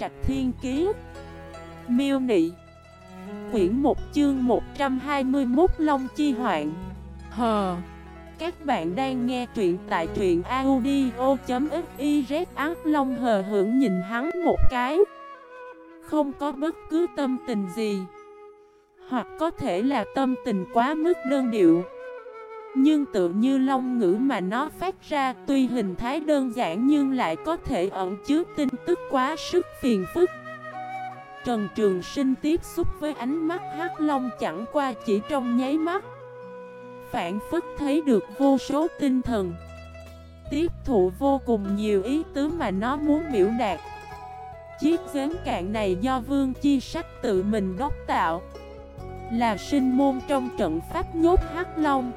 Trạch Thiên Kiế Miêu Nị. Quyển 1 chương 121 Long Chi Hoạn. Hờ Các bạn đang nghe truyện tại truyện audio.xyz Ác Long hờ hưởng nhìn hắn một cái. Không có bất cứ tâm tình gì. Hoặc có thể là tâm tình quá mức đơn điệu nhưng tự như long ngữ mà nó phát ra, Tuy hình thái đơn giản nhưng lại có thể ẩn chứa tin tức quá sức phiền phức. Trần Trường Sinh tiếp xúc với ánh mắt hắc long chẳng qua chỉ trong nháy mắt, Phản phức thấy được vô số tinh thần. Tiếp thụ vô cùng nhiều ý tứ mà nó muốn biểu đạt. Chiếc giếng cạn này do Vương Chi Sách tự mình đốc tạo, Là sinh môn trong trận pháp nhốt hắc long.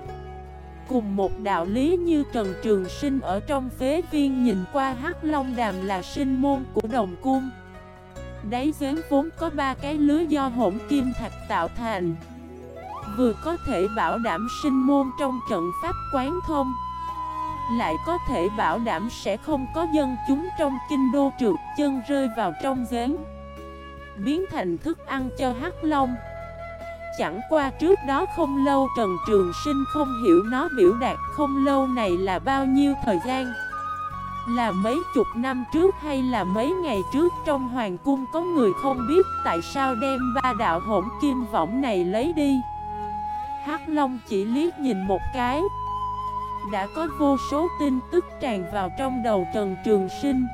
Cùng một đạo lý như Trần Trường Sinh ở trong phế viên nhìn qua Hắc Long Đàm là sinh môn của đồng cung. Đáy giếng vốn có ba cái lưới do hỗn kim thạch tạo thành. Vừa có thể bảo đảm sinh môn trong trận pháp quán thông, Lại có thể bảo đảm sẽ không có dân chúng trong kinh đô trượt chân rơi vào trong giếng. Biến thành thức ăn cho Hắc Long. Chẳng qua trước đó không lâu Trần Trường Sinh không hiểu nó biểu đạt không lâu này là bao nhiêu thời gian. Là mấy chục năm trước hay là mấy ngày trước trong hoàng cung có người không biết tại sao đem ba đạo hỗn kim võng này lấy đi. Hắc Long chỉ liếc nhìn một cái. Đã có vô số tin tức tràn vào trong đầu Trần Trường Sinh.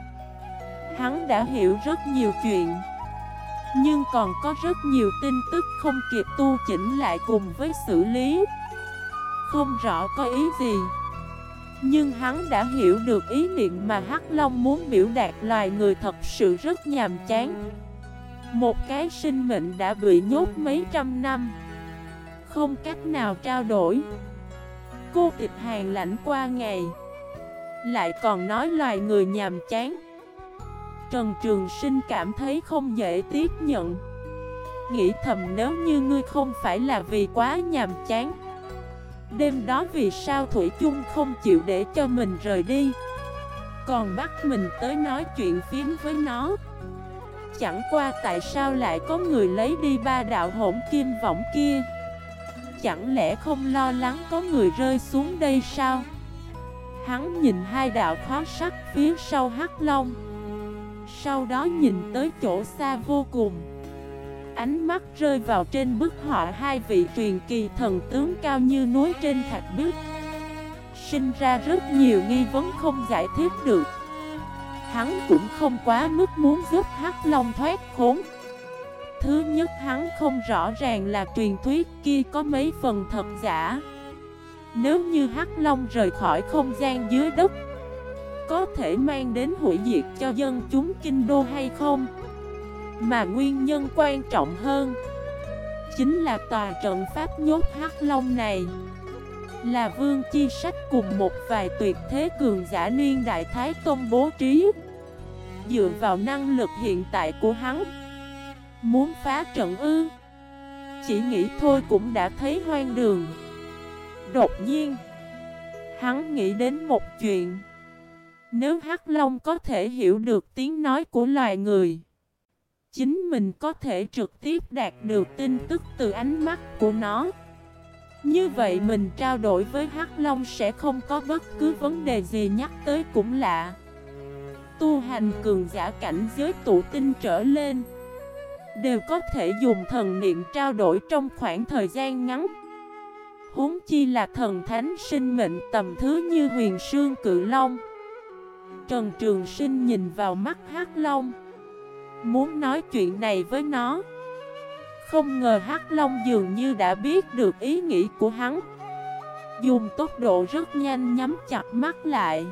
Hắn đã hiểu rất nhiều chuyện nhưng còn có rất nhiều tin tức không kịp tu chỉnh lại cùng với xử lý. Không rõ có ý gì. Nhưng hắn đã hiểu được ý niệm mà Hắc Long muốn biểu đạt loài người thật sự rất nhàm chán. Một cái sinh mệnh đã bị nhốt mấy trăm năm. Không cách nào trao đổi. Cô tịch hàng lãnh qua ngày. Lại còn nói loài người nhàm chán. Trần Trường Sinh cảm thấy không dễ tiếp nhận. Nghĩ thầm nếu như ngươi không phải là vì quá nhàm chán. Đêm đó vì sao Thủy chung không chịu để cho mình rời đi? Còn bắt mình tới nói chuyện phím với nó. Chẳng qua tại sao lại có người lấy đi ba đạo hỗn kim võng kia? Chẳng lẽ không lo lắng có người rơi xuống đây sao? Hắn nhìn hai đạo khó sắc phía sau hắc long sau đó nhìn tới chỗ xa vô cùng. Ánh mắt rơi vào trên bức họa hai vị truyền kỳ thần tướng cao như núi trên thạch bức Sinh ra rất nhiều nghi vấn không giải thích được. Hắn cũng không quá mức muốn giúp Hắc Long thoát khốn. Thứ nhất, hắn không rõ ràng là truyền thuyết kia có mấy phần thật giả. Nếu như Hắc Long rời khỏi không gian dưới đất có thể mang đến hủy diệt cho dân chúng kinh đô hay không? Mà nguyên nhân quan trọng hơn Chính là tòa trận pháp nhốt hắc long này Là vương chi sách cùng một vài tuyệt thế cường giả niên đại Thái Tôn bố trí. Dựa vào năng lực hiện tại của hắn, Muốn phá trận ư? Chỉ nghĩ thôi cũng đã thấy hoang đường. Đột nhiên, Hắn nghĩ đến một chuyện nếu Hắc Long có thể hiểu được tiếng nói của loài người, Chính mình có thể trực tiếp đạt được tin tức từ ánh mắt của nó. Như vậy mình trao đổi với Hắc Long sẽ không có bất cứ vấn đề gì nhắc tới cũng lạ. Tu hành cường giả cảnh giới tụ tinh trở lên Đều có thể dùng thần niệm trao đổi trong khoảng thời gian ngắn. Huống chi là thần thánh sinh mệnh tầm thứ như huyền sương cự long. Trần Trường Sinh nhìn vào mắt Hắc Long. Muốn nói chuyện này với nó. Không ngờ Hắc Long dường như đã biết được ý nghĩ của hắn. Dùng tốc độ rất nhanh nhắm chặt mắt lại.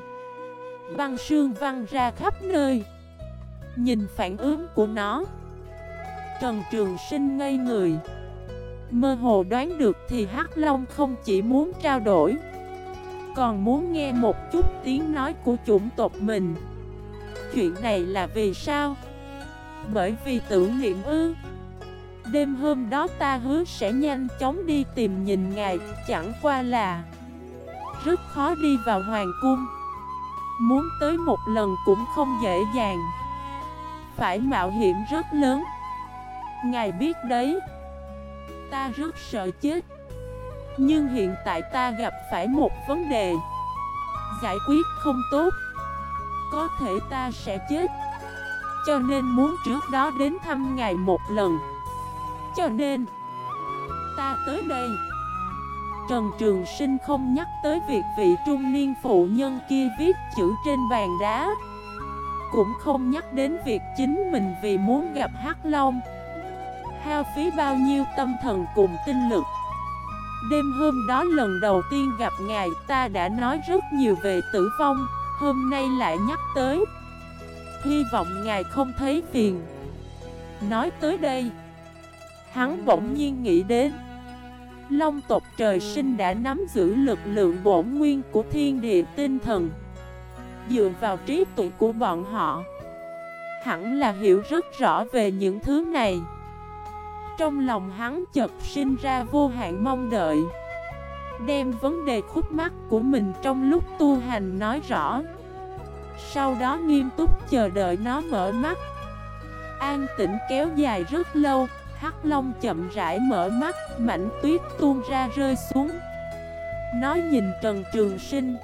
Băng sương văng ra khắp nơi. Nhìn phản ứng của nó. Trần Trường Sinh ngây người. Mơ hồ đoán được thì Hắc Long không chỉ muốn trao đổi còn muốn nghe một chút tiếng nói của chủng tộc mình. Chuyện này là vì sao? Bởi vì tưởng niệm ư. Đêm hôm đó ta hứa sẽ nhanh chóng đi tìm nhìn ngài, Chẳng qua là Rất khó đi vào hoàng cung. Muốn tới một lần cũng không dễ dàng. Phải mạo hiểm rất lớn. Ngài biết đấy. Ta rất sợ chết. Nhưng hiện tại ta gặp phải một vấn đề. Giải quyết không tốt. Có thể ta sẽ chết. Cho nên muốn trước đó đến thăm ngài một lần. Cho nên, Ta tới đây. Trần Trường Sinh không nhắc tới việc vị trung niên phụ nhân kia viết chữ trên bàn đá. Cũng không nhắc đến việc chính mình vì muốn gặp Hắc Long. Hao phí bao nhiêu tâm thần cùng tinh lực. Đêm hôm đó lần đầu tiên gặp ngài, ta đã nói rất nhiều về tử vong, Hôm nay lại nhắc tới. Hy vọng ngài không thấy phiền. Nói tới đây, Hắn bỗng nhiên nghĩ đến. Long tộc trời sinh đã nắm giữ lực lượng bổn nguyên của thiên địa tinh thần. Dựa vào trí tuệ của bọn họ, Hẳn là hiểu rất rõ về những thứ này. Trong lòng hắn chợt sinh ra vô hạn mong đợi Đem vấn đề khúc mắc của mình trong lúc tu hành nói rõ Sau đó nghiêm túc chờ đợi nó mở mắt An tĩnh kéo dài rất lâu Hắc Long chậm rãi mở mắt, mảnh tuyết tuôn ra rơi xuống. Nó nhìn Trần Trường Sinh.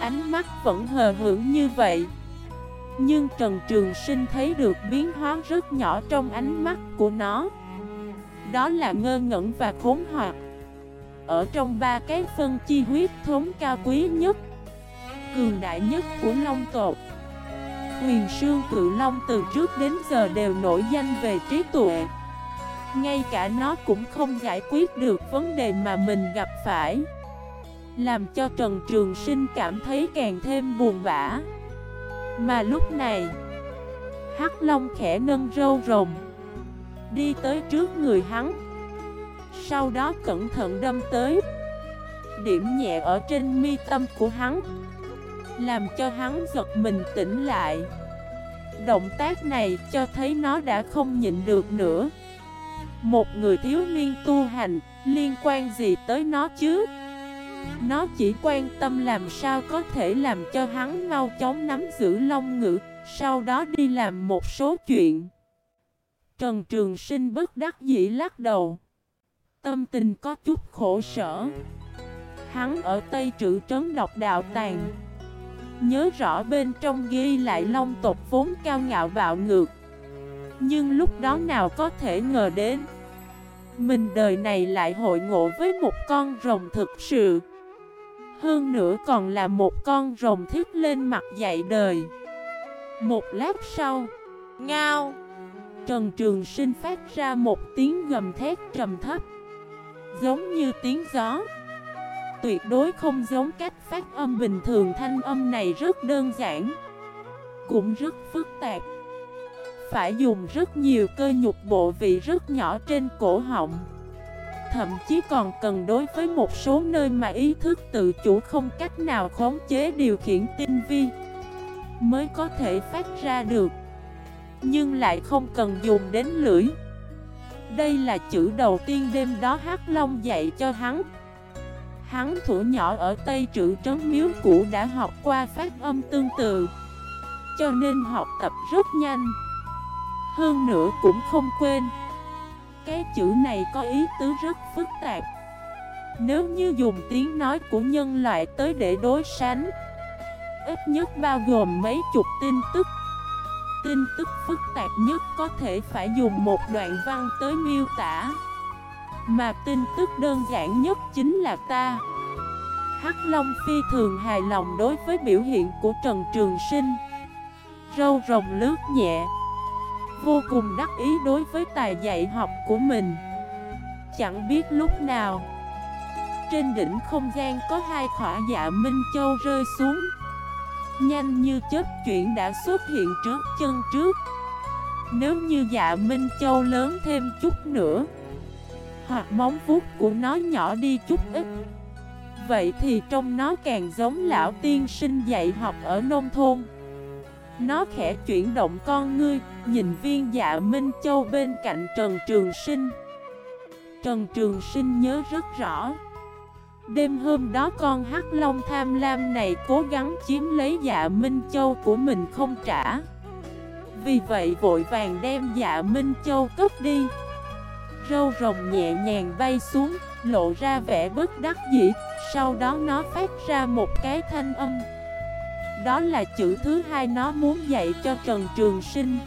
Ánh mắt vẫn hờ hững như vậy. Nhưng Trần Trường Sinh thấy được biến hóa rất nhỏ trong ánh mắt của nó. Đó là ngơ ngẩn và khốn hoặc. Ở trong ba cái phân chi huyết thống cao quý nhất, cường đại nhất của Long tộc. Huyền Sương Cự Long từ trước đến giờ đều nổi danh về trí tuệ. Ngay cả nó cũng không giải quyết được vấn đề mà mình gặp phải Làm cho Trần Trường Sinh cảm thấy càng thêm buồn bã Mà lúc này Hắc Long khẽ nâng râu rồng Đi tới trước người hắn Sau đó cẩn thận đâm tới Điểm nhẹ ở trên mi tâm của hắn Làm cho hắn giật mình tỉnh lại Động tác này cho thấy nó đã không nhịn được nữa một người thiếu niên tu hành, liên quan gì tới nó chứ? Nó chỉ quan tâm làm sao có thể làm cho hắn mau chóng nắm giữ long ngữ, sau đó đi làm một số chuyện. Trần Trường Sinh bất đắc dĩ lắc đầu. Tâm tình có chút khổ sở. Hắn ở Tây Trữ Trấn đọc đạo tàng. Nhớ rõ bên trong ghi lại long tộc vốn cao ngạo bạo ngược. Nhưng lúc đó nào có thể ngờ đến, mình đời này lại hội ngộ với một con rồng thực sự Hơn nữa còn là một con rồng thiết lên mặt dạy đời Một lát sau, Ngao Trần Trường Sinh phát ra một tiếng gầm thét trầm thấp. Giống như tiếng gió. Tuyệt đối không giống cách phát âm bình thường thanh âm này rất đơn giản. Cũng rất phức tạp. Phải dùng rất nhiều cơ nhục bộ vị rất nhỏ trên cổ họng. Thậm chí còn cần đối với một số nơi mà ý thức tự chủ không cách nào khống chế điều khiển tinh vi Mới có thể phát ra được. Nhưng lại không cần dùng đến lưỡi. Đây là chữ đầu tiên đêm đó Hắc Long dạy cho hắn. Hắn thủ nhỏ ở Tây Trữ Trấn Miếu Cũ đã học qua phát âm tương tự, Cho nên học tập rất nhanh. Hơn nữa cũng không quên, Cái chữ này có ý tứ rất phức tạp. Nếu như dùng tiếng nói của nhân loại tới để đối sánh, Ít nhất bao gồm mấy chục tin tức. Tin tức phức tạp nhất có thể phải dùng một đoạn văn tới miêu tả. Mà tin tức đơn giản nhất chính là ta. Hắc Long phi thường hài lòng đối với biểu hiện của Trần Trường Sinh. Râu rồng lướt nhẹ. Vô cùng đắc ý đối với tài dạy học của mình. Chẳng biết lúc nào, Trên đỉnh không gian có hai khỏa dạ Minh Châu rơi xuống. Nhanh như chớp chuyển đã xuất hiện trước chân trước Nếu như dạ Minh Châu lớn thêm chút nữa Hoặc móng vuốt của nó nhỏ đi chút ít Vậy thì trong nó càng giống lão tiên sinh dạy học ở nông thôn nó khẽ chuyển động con ngươi, nhìn viên dạ Minh Châu bên cạnh Trần Trường Sinh. Trần Trường Sinh nhớ rất rõ. Đêm hôm đó con hắc long tham lam này cố gắng chiếm lấy dạ Minh Châu của mình không trả. Vì vậy vội vàng đem dạ Minh Châu cất đi. Râu rồng nhẹ nhàng bay xuống Lộ ra vẻ bất đắc dĩ. Sau đó nó phát ra một cái thanh âm. Đó là chữ thứ hai nó muốn dạy cho Trần Trường Sinh.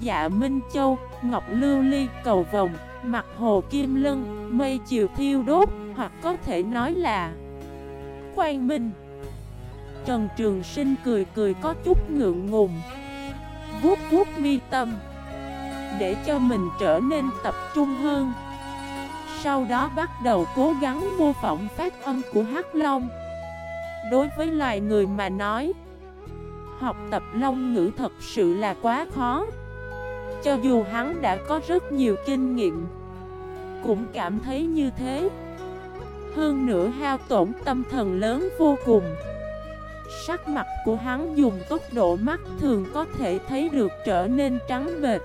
Dạ Minh Châu, Ngọc Lưu Ly, Cầu Vòng, Mặt Hồ Kim Lân, Mây Chiều Thiêu Đốt. Hoặc có thể nói là Quang Minh. Trần Trường Sinh cười cười có chút ngượng ngùng. Vuốt vuốt mi tâm, Để cho mình trở nên tập trung hơn. Sau đó bắt đầu cố gắng mô phỏng phát âm của Hắc Long. Đối với loài người mà nói, Học tập long ngữ thật sự là quá khó. Cho dù hắn đã có rất nhiều kinh nghiệm, Cũng cảm thấy như thế. Hơn nữa hao tổn tâm thần lớn vô cùng. Sắc mặt của hắn dùng tốc độ mắt thường có thể thấy được trở nên trắng bệt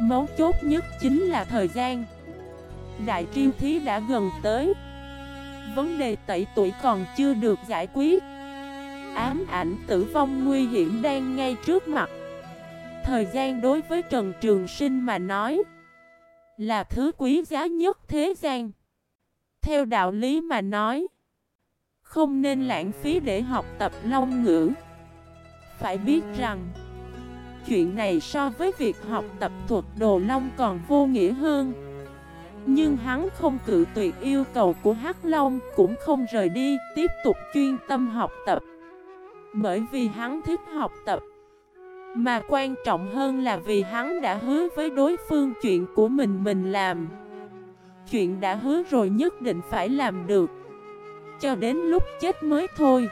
Mấu chốt nhất chính là thời gian. Đại triêu thí đã gần tới. Vấn đề tẩy tuổi còn chưa được giải quyết. Ám ảnh tử vong nguy hiểm đang ngay trước mặt. Thời gian đối với Trần Trường Sinh mà nói Là thứ quý giá nhất thế gian. Theo đạo lý mà nói, không nên lãng phí để học tập long ngữ. Phải biết rằng, Chuyện này so với việc học tập thuật đồ long còn vô nghĩa hơn. Nhưng hắn không cự tuyệt yêu cầu của Hắc Long, Cũng không rời đi, Tiếp tục chuyên tâm học tập. Bởi vì hắn thích học tập, Mà quan trọng hơn là vì hắn đã hứa với đối phương chuyện của mình mình làm. Chuyện đã hứa rồi nhất định phải làm được. Cho đến lúc chết mới thôi.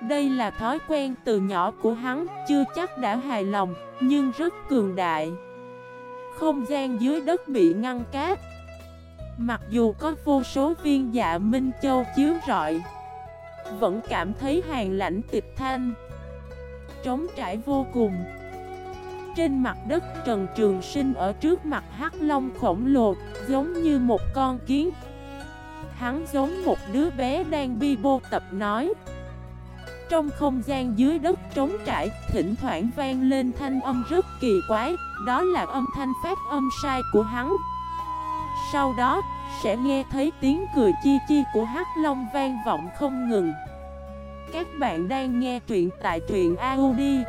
Đây là thói quen từ nhỏ của hắn, Chưa chắc đã hài lòng, Nhưng rất cường đại. Không gian dưới đất bị ngăn cát. Mặc dù có vô số viên dạ Minh Châu chiếu rọi, Vẫn cảm thấy hàng lạnh tịch thanh. Trống trải vô cùng. Trên mặt đất, Trần Trường Sinh ở trước mặt Hắc Long khổng lồ, Giống như một con kiến. Hắn giống một đứa bé đang bi bô tập nói. Trong không gian dưới đất trống trải, Thỉnh thoảng vang lên thanh âm rất kỳ quái, Đó là âm thanh phát âm sai của hắn. Sau đó, sẽ nghe thấy tiếng cười chi chi của Hắc Long vang vọng không ngừng. Các bạn đang nghe truyện tại truyện audio.fif